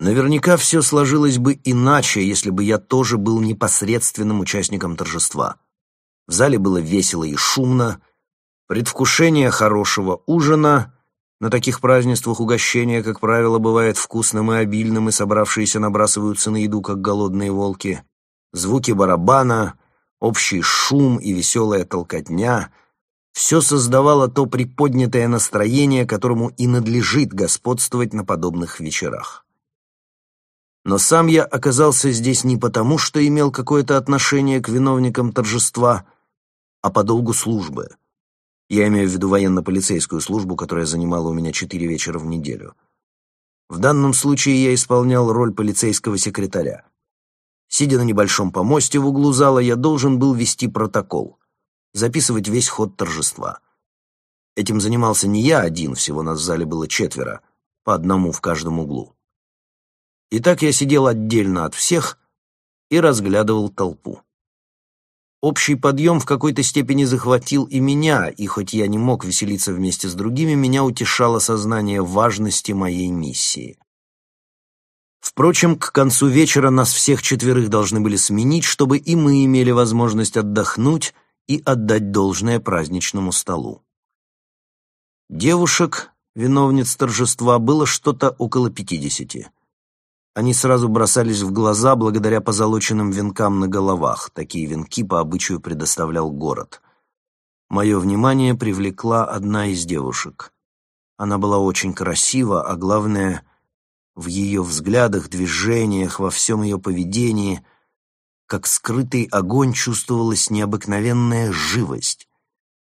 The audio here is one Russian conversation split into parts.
Наверняка все сложилось бы иначе, если бы я тоже был непосредственным участником торжества. В зале было весело и шумно, предвкушение хорошего ужина, на таких празднествах угощение, как правило, бывает вкусным и обильным, и собравшиеся набрасываются на еду, как голодные волки, звуки барабана, общий шум и веселая толкотня — все создавало то приподнятое настроение, которому и надлежит господствовать на подобных вечерах. Но сам я оказался здесь не потому, что имел какое-то отношение к виновникам торжества, а по долгу службы. Я имею в виду военно-полицейскую службу, которая занимала у меня четыре вечера в неделю. В данном случае я исполнял роль полицейского секретаря. Сидя на небольшом помосте в углу зала, я должен был вести протокол, записывать весь ход торжества. Этим занимался не я один, всего нас в зале было четверо, по одному в каждом углу. И так я сидел отдельно от всех и разглядывал толпу. Общий подъем в какой-то степени захватил и меня, и хоть я не мог веселиться вместе с другими, меня утешало сознание важности моей миссии. Впрочем, к концу вечера нас всех четверых должны были сменить, чтобы и мы имели возможность отдохнуть и отдать должное праздничному столу. Девушек, виновниц торжества, было что-то около пятидесяти. Они сразу бросались в глаза благодаря позолоченным венкам на головах. Такие венки по обычаю предоставлял город. Мое внимание привлекла одна из девушек. Она была очень красива, а главное, в ее взглядах, движениях, во всем ее поведении, как скрытый огонь, чувствовалась необыкновенная живость.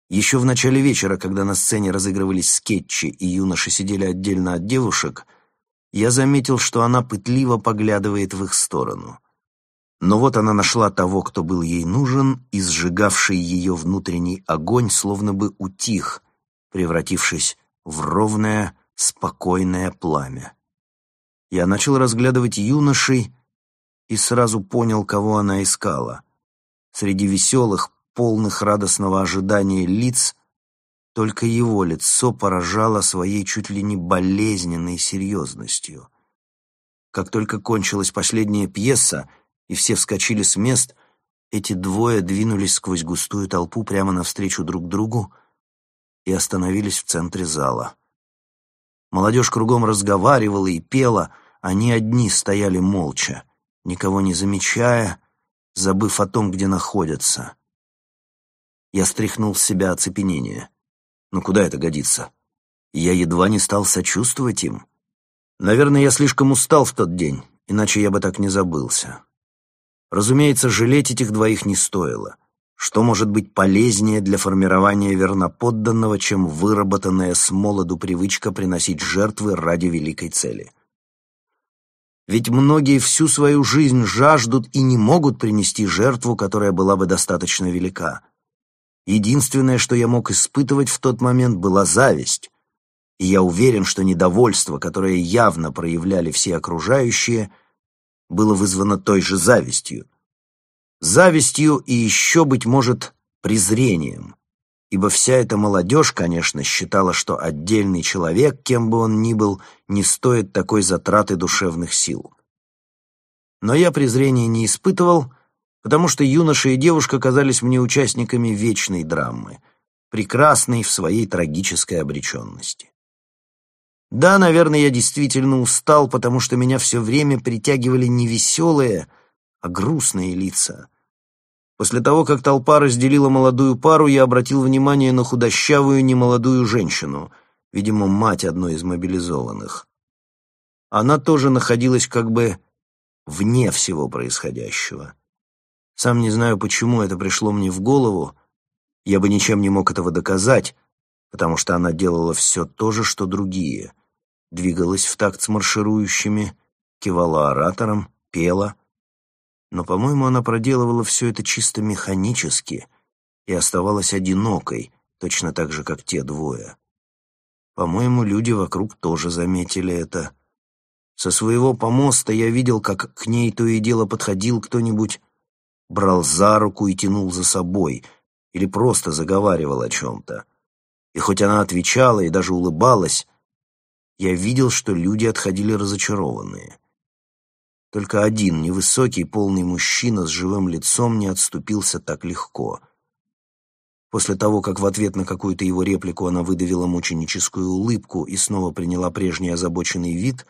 Еще в начале вечера, когда на сцене разыгрывались скетчи и юноши сидели отдельно от девушек — я заметил, что она пытливо поглядывает в их сторону. Но вот она нашла того, кто был ей нужен, и сжигавший ее внутренний огонь словно бы утих, превратившись в ровное, спокойное пламя. Я начал разглядывать юношей и сразу понял, кого она искала. Среди веселых, полных радостного ожидания лиц только его лицо поражало своей чуть ли не болезненной серьезностью. Как только кончилась последняя пьеса, и все вскочили с мест, эти двое двинулись сквозь густую толпу прямо навстречу друг другу и остановились в центре зала. Молодежь кругом разговаривала и пела, они одни стояли молча, никого не замечая, забыв о том, где находятся. Я стряхнул с себя оцепенение. Ну куда это годится? Я едва не стал сочувствовать им. Наверное, я слишком устал в тот день, иначе я бы так не забылся. Разумеется, жалеть этих двоих не стоило. Что может быть полезнее для формирования верноподданного, чем выработанная с молоду привычка приносить жертвы ради великой цели? Ведь многие всю свою жизнь жаждут и не могут принести жертву, которая была бы достаточно велика. Единственное, что я мог испытывать в тот момент, была зависть. И я уверен, что недовольство, которое явно проявляли все окружающие, было вызвано той же завистью. Завистью и еще, быть может, презрением. Ибо вся эта молодежь, конечно, считала, что отдельный человек, кем бы он ни был, не стоит такой затраты душевных сил. Но я презрения не испытывал, потому что юноша и девушка казались мне участниками вечной драмы, прекрасной в своей трагической обреченности. Да, наверное, я действительно устал, потому что меня все время притягивали не веселые, а грустные лица. После того, как толпа разделила молодую пару, я обратил внимание на худощавую немолодую женщину, видимо, мать одной из мобилизованных. Она тоже находилась как бы вне всего происходящего. Сам не знаю, почему это пришло мне в голову. Я бы ничем не мог этого доказать, потому что она делала все то же, что другие. Двигалась в такт с марширующими, кивала оратором, пела. Но, по-моему, она проделывала все это чисто механически и оставалась одинокой, точно так же, как те двое. По-моему, люди вокруг тоже заметили это. Со своего помоста я видел, как к ней то и дело подходил кто-нибудь, брал за руку и тянул за собой, или просто заговаривал о чем-то. И хоть она отвечала и даже улыбалась, я видел, что люди отходили разочарованные. Только один невысокий, полный мужчина с живым лицом не отступился так легко. После того, как в ответ на какую-то его реплику она выдавила мученическую улыбку и снова приняла прежний озабоченный вид,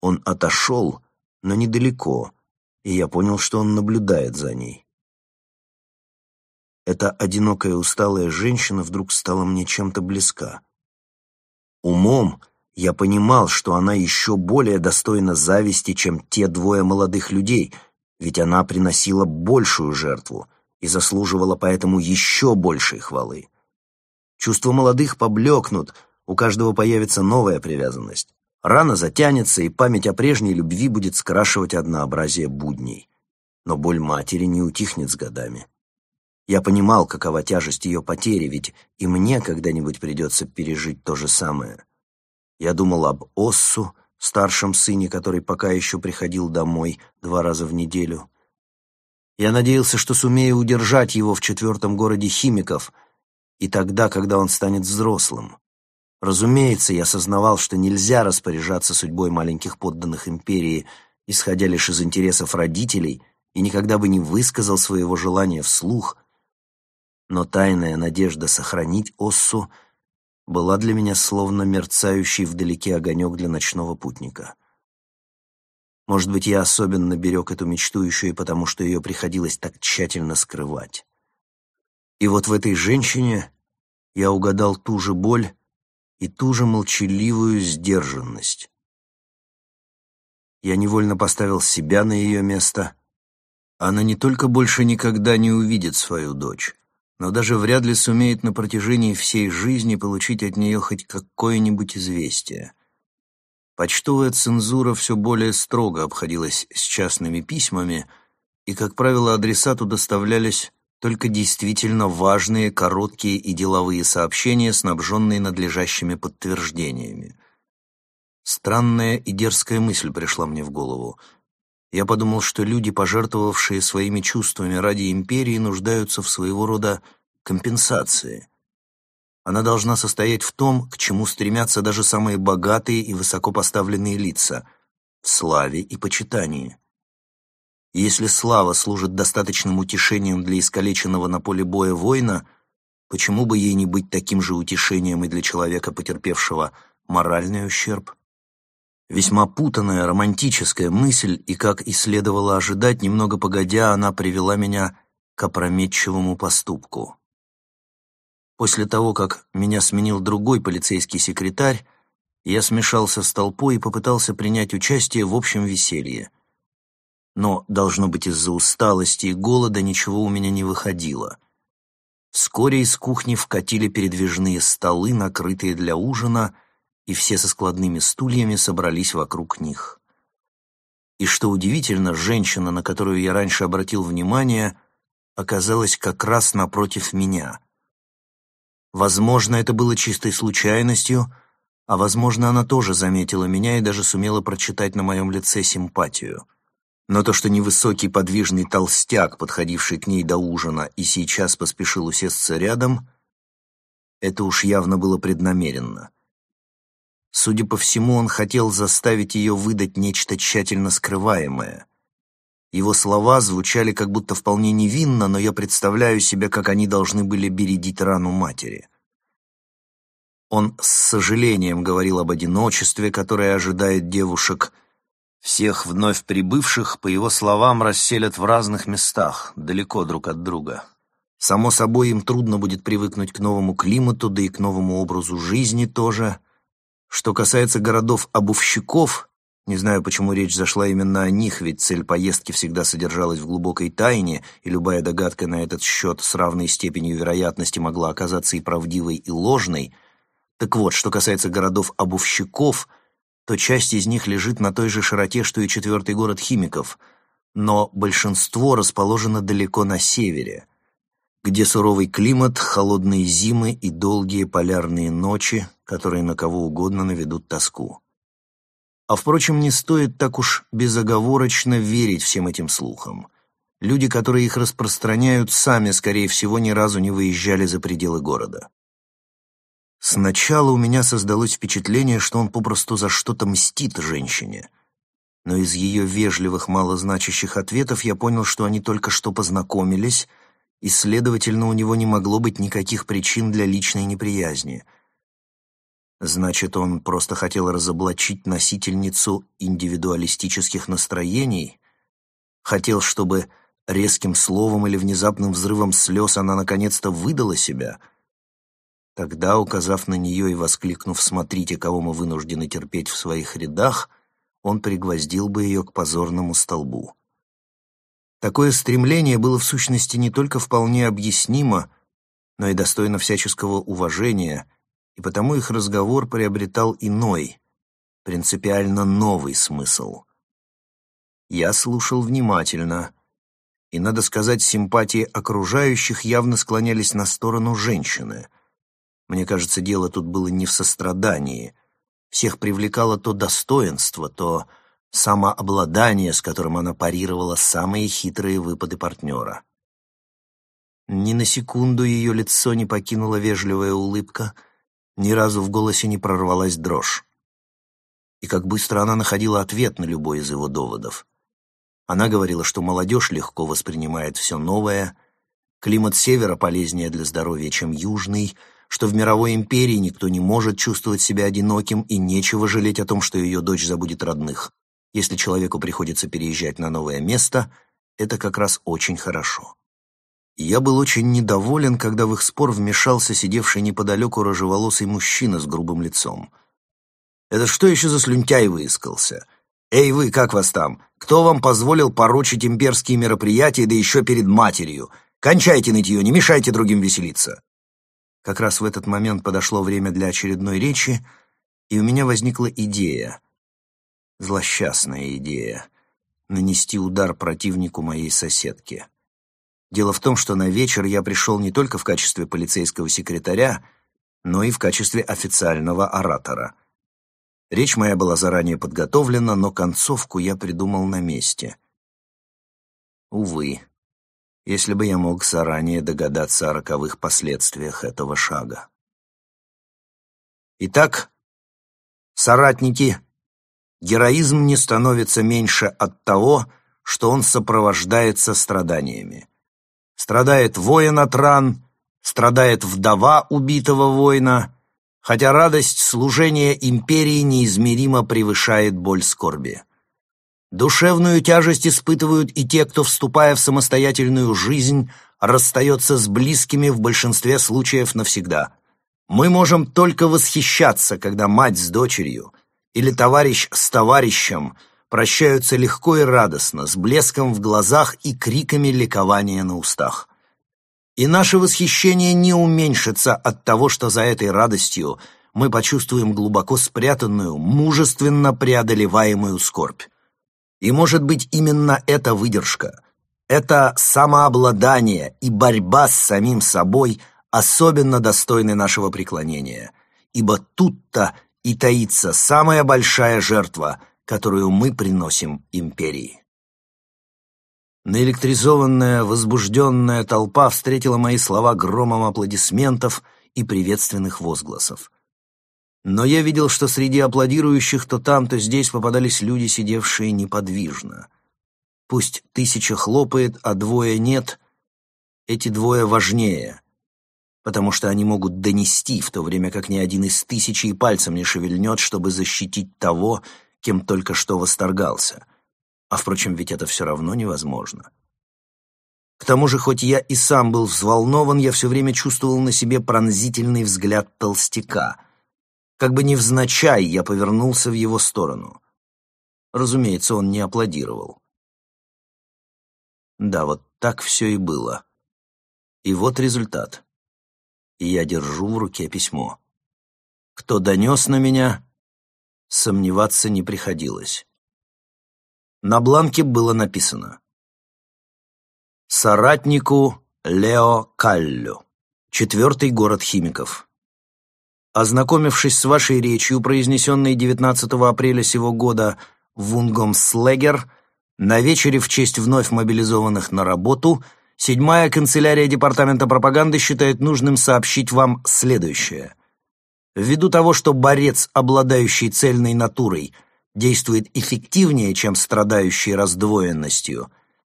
он отошел, но недалеко, и я понял, что он наблюдает за ней. Эта одинокая усталая женщина вдруг стала мне чем-то близка. Умом я понимал, что она еще более достойна зависти, чем те двое молодых людей, ведь она приносила большую жертву и заслуживала поэтому еще большей хвалы. Чувства молодых поблекнут, у каждого появится новая привязанность. Рана затянется, и память о прежней любви будет скрашивать однообразие будней. Но боль матери не утихнет с годами. Я понимал, какова тяжесть ее потери, ведь и мне когда-нибудь придется пережить то же самое. Я думал об Оссу, старшем сыне, который пока еще приходил домой два раза в неделю. Я надеялся, что сумею удержать его в четвертом городе химиков, и тогда, когда он станет взрослым. Разумеется, я сознавал, что нельзя распоряжаться судьбой маленьких подданных империи, исходя лишь из интересов родителей, и никогда бы не высказал своего желания вслух. Но тайная надежда сохранить Оссу была для меня словно мерцающий вдалеке огонек для ночного путника. Может быть, я особенно берег эту мечту еще и потому, что ее приходилось так тщательно скрывать. И вот в этой женщине я угадал ту же боль, и ту же молчаливую сдержанность. Я невольно поставил себя на ее место. Она не только больше никогда не увидит свою дочь, но даже вряд ли сумеет на протяжении всей жизни получить от нее хоть какое-нибудь известие. Почтовая цензура все более строго обходилась с частными письмами, и, как правило, адресату доставлялись только действительно важные, короткие и деловые сообщения, снабженные надлежащими подтверждениями. Странная и дерзкая мысль пришла мне в голову. Я подумал, что люди, пожертвовавшие своими чувствами ради империи, нуждаются в своего рода компенсации. Она должна состоять в том, к чему стремятся даже самые богатые и высокопоставленные лица — в славе и почитании. Если слава служит достаточным утешением для искалеченного на поле боя воина, почему бы ей не быть таким же утешением и для человека, потерпевшего моральный ущерб? Весьма путанная, романтическая мысль, и, как и следовало ожидать, немного погодя, она привела меня к опрометчивому поступку. После того, как меня сменил другой полицейский секретарь, я смешался с толпой и попытался принять участие в общем веселье — но, должно быть, из-за усталости и голода ничего у меня не выходило. Вскоре из кухни вкатили передвижные столы, накрытые для ужина, и все со складными стульями собрались вокруг них. И что удивительно, женщина, на которую я раньше обратил внимание, оказалась как раз напротив меня. Возможно, это было чистой случайностью, а возможно, она тоже заметила меня и даже сумела прочитать на моем лице симпатию — но то, что невысокий подвижный толстяк, подходивший к ней до ужина, и сейчас поспешил усесться рядом, это уж явно было преднамеренно. Судя по всему, он хотел заставить ее выдать нечто тщательно скрываемое. Его слова звучали как будто вполне невинно, но я представляю себе, как они должны были бередить рану матери. Он с сожалением говорил об одиночестве, которое ожидает девушек, всех вновь прибывших, по его словам, расселят в разных местах, далеко друг от друга. Само собой, им трудно будет привыкнуть к новому климату, да и к новому образу жизни тоже. Что касается городов-обувщиков, не знаю, почему речь зашла именно о них, ведь цель поездки всегда содержалась в глубокой тайне, и любая догадка на этот счет с равной степенью вероятности могла оказаться и правдивой, и ложной. Так вот, что касается городов-обувщиков — то часть из них лежит на той же широте, что и четвертый город химиков, но большинство расположено далеко на севере, где суровый климат, холодные зимы и долгие полярные ночи, которые на кого угодно наведут тоску. А впрочем, не стоит так уж безоговорочно верить всем этим слухам. Люди, которые их распространяют, сами, скорее всего, ни разу не выезжали за пределы города. Сначала у меня создалось впечатление, что он попросту за что-то мстит женщине. но из ее вежливых, малозначащих ответов я понял, что они только что познакомились, и, следовательно, у него не могло быть никаких причин для личной неприязни. Значит, он просто хотел разоблачить носительницу индивидуалистических настроений? Хотел, чтобы резким словом или внезапным взрывом слез она наконец-то выдала себя? Тогда, указав на нее и воскликнув «Смотрите, кого мы вынуждены терпеть в своих рядах», он пригвоздил бы ее к позорному столбу. Такое стремление было в сущности не только вполне объяснимо, но и достойно всяческого уважения, и потому их разговор приобретал иной, принципиально новый смысл. Я слушал внимательно, и, надо сказать, симпатии окружающих явно склонялись на сторону женщины. Мне кажется, дело тут было не в сострадании — всех привлекало то достоинство, то самообладание, с которым она парировала самые хитрые выпады партнера. Ни на секунду ее лицо не покинула вежливая улыбка, ни разу в голосе не прорвалась дрожь. И как быстро она находила ответ на любой из его доводов. Она говорила, что молодежь легко воспринимает все новое, климат севера полезнее для здоровья, чем южный — что в мировой империи никто не может чувствовать себя одиноким и нечего жалеть о том, что ее дочь забудет родных. Если человеку приходится переезжать на новое место, это как раз очень хорошо. Я был очень недоволен, когда в их спор вмешался сидевший неподалеку рыжеволосый мужчина с грубым лицом. «Это что еще за слюнтяй выискался? Эй вы, как вас там? Кто вам позволил порочить имперские мероприятия, да еще перед матерью? Кончайте нытье, не мешайте другим веселиться!» Как раз в этот момент подошло время для очередной речи, и у меня возникла идея, злосчастная идея, нанести удар противнику моей соседки. Дело в том, что на вечер я пришел не только в качестве полицейского секретаря, но и в качестве официального оратора. Речь моя была заранее подготовлена, но концовку я придумал на месте. Увы, если бы я мог заранее догадаться о роковых последствиях этого шага. Итак, соратники, героизм не становится меньше от того, что он сопровождается страданиями. Страдает воин от ран, страдает вдова убитого воина, хотя радость служения империи неизмеримо превышает боль скорби. Душевную тяжесть испытывают и те, кто, вступая в самостоятельную жизнь, расстается с близкими в большинстве случаев навсегда. Мы можем только восхищаться, когда мать с дочерью или товарищ с товарищем прощаются легко и радостно, с блеском в глазах и криками ликования на устах. И наше восхищение не уменьшится от того, что за этой радостью мы почувствуем глубоко спрятанную, мужественно преодолеваемую скорбь. И, может быть, именно эта выдержка, это самообладание и борьба с самим собой особенно достойны нашего преклонения, ибо тут-то и таится самая большая жертва, которую мы приносим империи. Наэлектризованная, возбужденная толпа встретила мои слова громом аплодисментов и приветственных возгласов. Но я видел, что среди аплодирующих то там, то здесь попадались люди, сидевшие неподвижно. Пусть тысяча хлопает, а двое нет, эти двое важнее, потому что они могут донести, в то время как ни один из тысячи и пальцем не шевельнет, чтобы защитить того, кем только что восторгался. А, впрочем, ведь это все равно невозможно. К тому же, хоть я и сам был взволнован, я все время чувствовал на себе пронзительный взгляд толстяка — как бы невзначай я повернулся в его сторону. Разумеется, он не аплодировал. Да, вот так все и было. И вот результат. Я держу в руке письмо. Кто донес на меня, сомневаться не приходилось. На бланке было написано «Соратнику Лео Каллю, четвертый город химиков». Ознакомившись с вашей речью, произнесенной 19 апреля сего года в Унгомслегер, на вечере в честь вновь мобилизованных на работу, седьмая канцелярия Департамента пропаганды считает нужным сообщить вам следующее. Ввиду того, что борец, обладающий цельной натурой, действует эффективнее, чем страдающий раздвоенностью,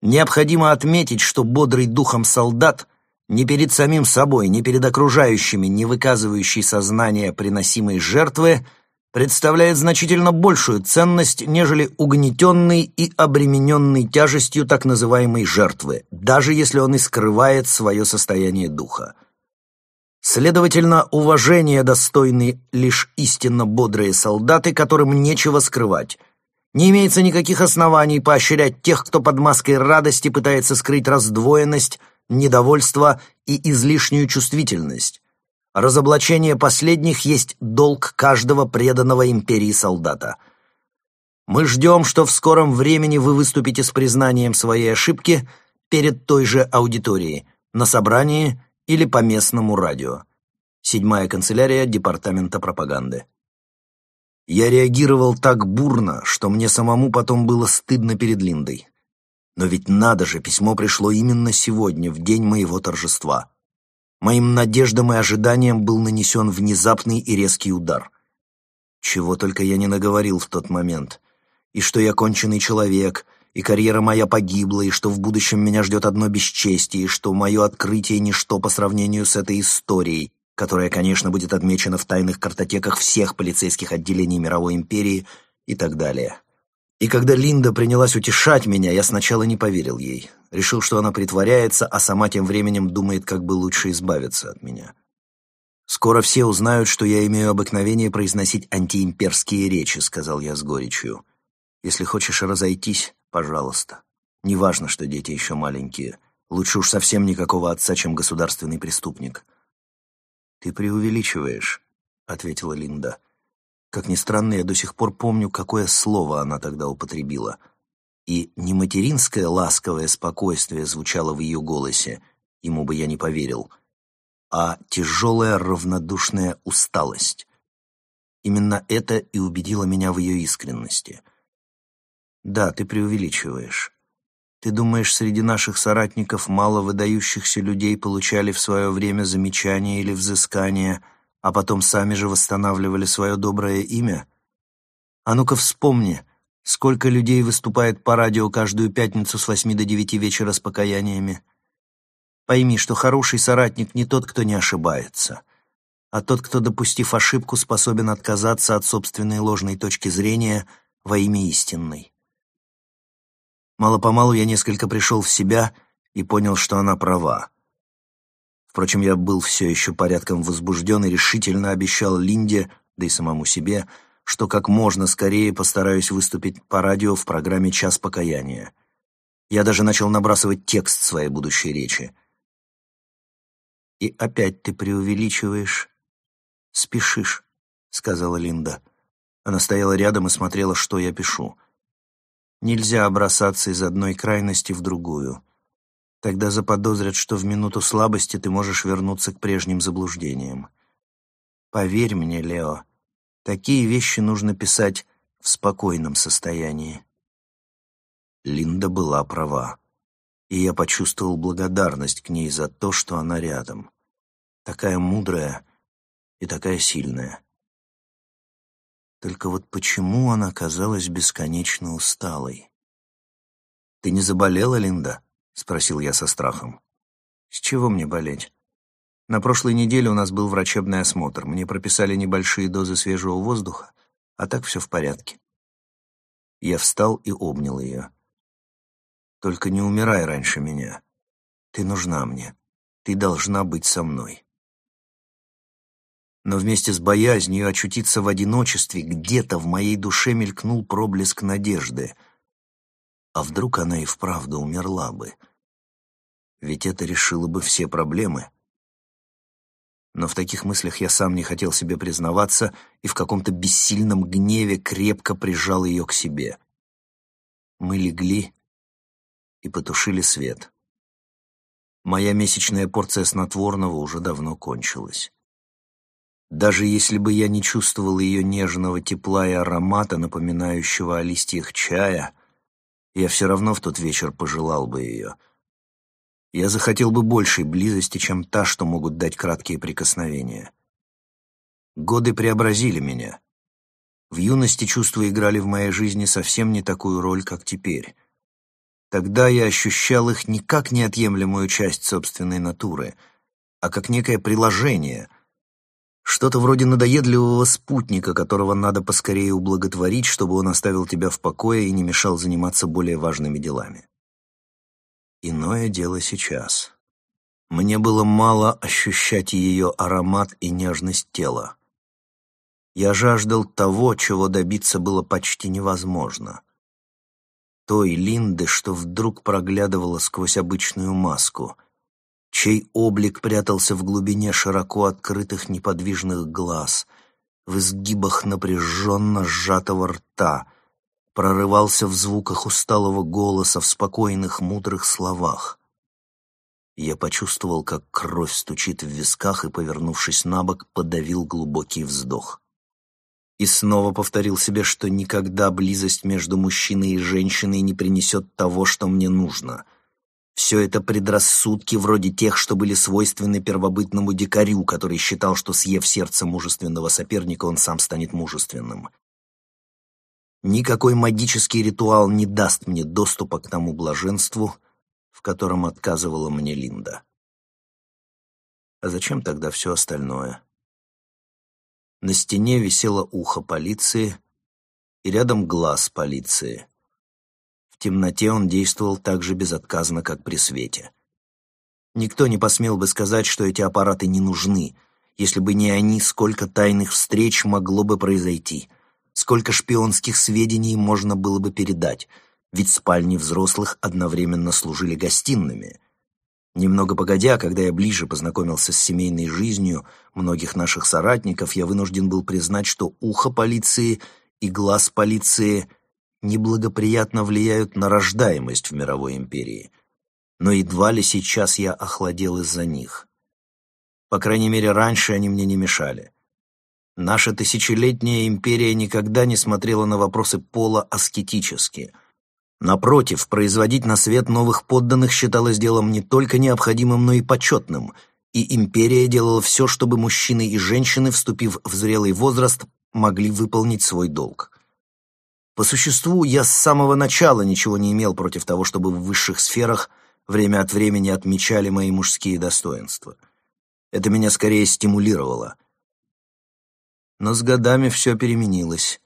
необходимо отметить, что бодрый духом солдат ни перед самим собой, ни перед окружающими, не выказывающий сознания приносимой жертвы, представляет значительно большую ценность, нежели угнетенный и обремененный тяжестью так называемой жертвы, даже если он и скрывает свое состояние духа. Следовательно, уважение достойны лишь истинно бодрые солдаты, которым нечего скрывать. Не имеется никаких оснований поощрять тех, кто под маской радости пытается скрыть раздвоенность, недовольство и излишнюю чувствительность. Разоблачение последних есть долг каждого преданного империи солдата. Мы ждем, что в скором времени вы выступите с признанием своей ошибки перед той же аудиторией, на собрании или по местному радио. Седьмая канцелярия Департамента пропаганды. Я реагировал так бурно, что мне самому потом было стыдно перед Линдой. Но ведь надо же, письмо пришло именно сегодня, в день моего торжества. Моим надеждам и ожиданиям был нанесен внезапный и резкий удар. Чего только я не наговорил в тот момент. И что я конченый человек, и карьера моя погибла, и что в будущем меня ждет одно бесчестие, и что мое открытие — ничто по сравнению с этой историей, которая, конечно, будет отмечена в тайных картотеках всех полицейских отделений мировой империи и так далее. И когда Линда принялась утешать меня, я сначала не поверил ей. Решил, что она притворяется, а сама тем временем думает, как бы лучше избавиться от меня. «Скоро все узнают, что я имею обыкновение произносить антиимперские речи», — сказал я с горечью. «Если хочешь разойтись, Пожалуйста. Неважно, что дети еще маленькие. Лучше уж совсем никакого отца, чем государственный преступник. «Ты преувеличиваешь», — ответила Линда. Как ни странно, я до сих пор помню, какое слово она тогда употребила. И не материнское ласковое спокойствие звучало в ее голосе, ему бы я не поверил, а тяжелая равнодушная усталость. Именно это и убедило меня в ее искренности — да, ты преувеличиваешь. Ты думаешь, среди наших соратников мало выдающихся людей получали в свое время замечания или взыскания, а потом сами же восстанавливали свое доброе имя? А ну-ка вспомни, сколько людей выступает по радио каждую пятницу с восьми до девяти вечера с покаяниями. Пойми, что хороший соратник не тот, кто не ошибается, а тот, кто, допустив ошибку, способен отказаться от собственной ложной точки зрения во имя истинной. Мало-помалу я несколько пришел в себя и понял, что она права. Впрочем, я был все еще порядком возбужден и решительно обещал Линде, да и самому себе, что как можно скорее постараюсь выступить по радио в программе «Час покаяния». Я даже начал набрасывать текст своей будущей речи. «И опять ты преувеличиваешь, спешишь», — сказала Линда. Она стояла рядом и смотрела, что я пишу. Нельзя бросаться из одной крайности в другую. Тогда заподозрят, что в минуту слабости ты можешь вернуться к прежним заблуждениям. Поверь мне, Лео, такие вещи нужно писать в спокойном состоянии. Линда была права, и я почувствовал благодарность к ней за то, что она рядом. Такая мудрая и такая сильная. Только вот почему она казалась бесконечно усталой? «Ты не заболела, Линда?» — спросил я со страхом. «С чего мне болеть? На прошлой неделе у нас был врачебный осмотр. Мне прописали небольшие дозы свежего воздуха, а так все в порядке». Я встал и обнял ее. «Только не умирай раньше меня. Ты нужна мне. Ты должна быть со мной» но вместе с боязнью очутиться в одиночестве где-то в моей душе мелькнул проблеск надежды. А вдруг она и вправду умерла бы? Ведь это решило бы все проблемы. Но в таких мыслях я сам не хотел себе признаваться и в каком-то бессильном гневе крепко прижал ее к себе. Мы легли и потушили свет. Моя месячная порция снотворного уже давно кончилась. Даже если бы я не чувствовал ее нежного тепла и аромата, напоминающего о листьях чая, я все равно в тот вечер пожелал бы ее. Я захотел бы большей близости, чем та, что могут дать краткие прикосновения. Годы преобразили меня. В юности чувства играли в моей жизни совсем не такую роль, как теперь. Тогда я ощущал их не как неотъемлемую часть собственной натуры, а как некое приложение, что-то вроде надоедливого спутника, которого надо поскорее ублаготворить, чтобы он оставил тебя в покое и не мешал заниматься более важными делами. Иное дело сейчас. Мне было мало ощущать ее аромат и нежность тела. Я жаждал того, чего добиться было почти невозможно. Той Линды, что вдруг проглядывала сквозь обычную маску, чей облик прятался в глубине широко открытых неподвижных глаз, в изгибах напряженно сжатого рта, прорывался в звуках усталого голоса, в спокойных мудрых словах. Я почувствовал, как кровь стучит в висках и, повернувшись на бок, подавил глубокий вздох. И снова повторил себе, что никогда близость между мужчиной и женщиной не принесет того, что мне нужно. Все это предрассудки вроде тех, что были свойственны первобытному дикарю, который считал, что, съев сердце мужественного соперника, он сам станет мужественным. Никакой магический ритуал не даст мне доступа к тому блаженству, в котором отказывала мне Линда. А зачем тогда все остальное? На стене висело ухо полиции и рядом глаз полиции. Темноте он действовал так же безотказно, как при свете. Никто не посмел бы сказать, что эти аппараты не нужны. Если бы не они, сколько тайных встреч могло бы произойти, сколько шпионских сведений можно было бы передать, ведь спальни взрослых одновременно служили гостиными — Немного погодя, когда я ближе познакомился с семейной жизнью многих наших соратников, я вынужден был признать, что ухо полиции и глаз полиции неблагоприятно влияют на рождаемость в мировой империи. Но едва ли сейчас я охладел из-за них. По крайней мере, раньше они мне не мешали. Наша тысячелетняя империя никогда не смотрела на вопросы пола аскетически — Напротив, производить на свет новых подданных считалось делом не только необходимым, но и почетным, и империя делала все, чтобы мужчины и женщины, вступив в зрелый возраст, могли выполнить свой долг. По существу, я с самого начала ничего не имел против того, чтобы в высших сферах время от времени отмечали мои мужские достоинства. Это меня скорее стимулировало. Но с годами все переменилось.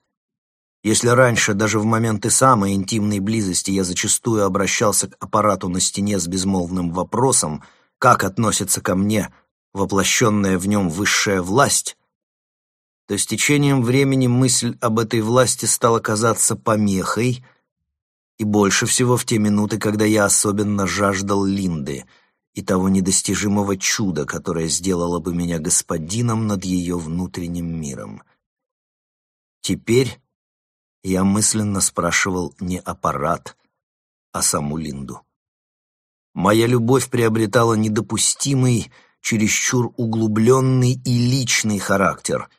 Если раньше, даже в моменты самой интимной близости, я зачастую обращался к аппарату на стене с безмолвным вопросом, как относится ко мне воплощенная в нем высшая власть, то с течением времени мысль об этой власти стала казаться помехой, и больше всего в те минуты, когда я особенно жаждал Линды и того недостижимого чуда, которое сделало бы меня господином над ее внутренним миром. Теперь я мысленно спрашивал не аппарат, а саму Линду. Моя любовь приобретала недопустимый, чересчур углубленный и личный характер,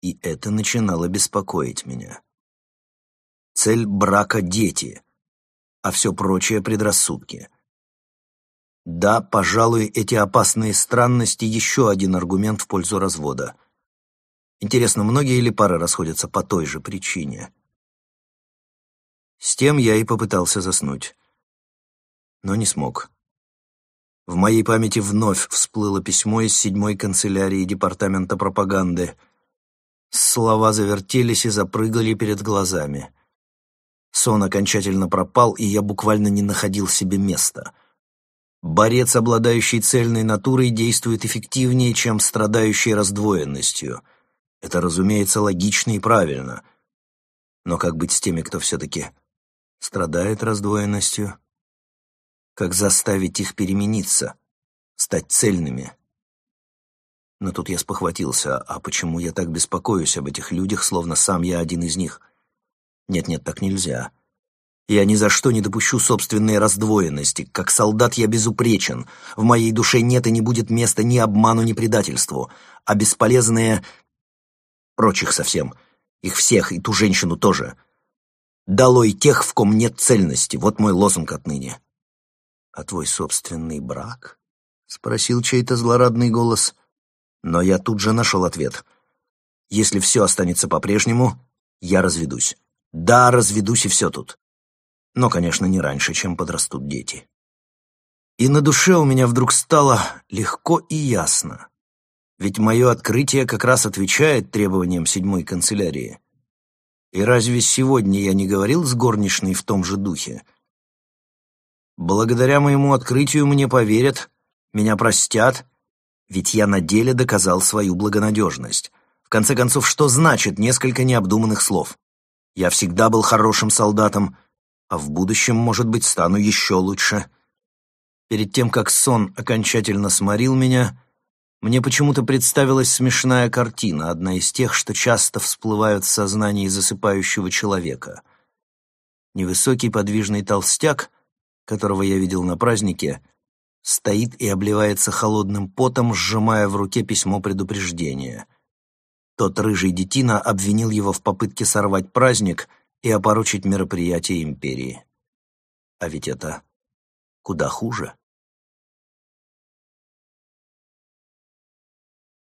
и это начинало беспокоить меня. Цель брака — дети, а все прочее — предрассудки. Да, пожалуй, эти опасные странности — еще один аргумент в пользу развода. Интересно, многие ли пары расходятся по той же причине? С тем я и попытался заснуть. Но не смог. В моей памяти вновь всплыло письмо из седьмой канцелярии Департамента пропаганды. Слова завертелись и запрыгали перед глазами. Сон окончательно пропал, и я буквально не находил себе места. Борец, обладающий цельной натурой, действует эффективнее, чем страдающий раздвоенностью. Это, разумеется, логично и правильно. Но как быть с теми, кто все-таки страдает раздвоенностью. Как заставить их перемениться, стать цельными? Но тут я спохватился, а почему я так беспокоюсь об этих людях, словно сам я один из них? Нет-нет, так нельзя. Я ни за что не допущу собственной раздвоенности. Как солдат я безупречен. В моей душе нет и не будет места ни обману, ни предательству. А бесполезные... Прочих совсем. Их всех, и ту женщину тоже — «Долой тех, в ком нет цельности» — вот мой лозунг отныне. «А твой собственный брак?» — спросил чей-то злорадный голос. Но я тут же нашел ответ. «Если все останется по-прежнему, Я разведусь. Да, разведусь и все тут. Но, конечно, не раньше, чем подрастут дети. И на душе у меня вдруг стало легко и ясно. Ведь мое открытие как раз отвечает требованиям седьмой канцелярии. И разве сегодня я не говорил с горничной в том же духе? Благодаря моему открытию мне поверят, меня простят, ведь я на деле доказал свою благонадежность. В конце концов, что значит несколько необдуманных слов? Я всегда был хорошим солдатом, а в будущем, может быть, стану еще лучше. Перед тем, как сон окончательно сморил меня, мне почему-то представилась смешная картина, одна из тех, что часто всплывают в сознании засыпающего человека. Невысокий подвижный толстяк, которого я видел на празднике, стоит и обливается холодным потом, сжимая в руке письмо предупреждения. Тот рыжий детина обвинил его в попытке сорвать праздник и опорочить мероприятие империи. А ведь это куда хуже.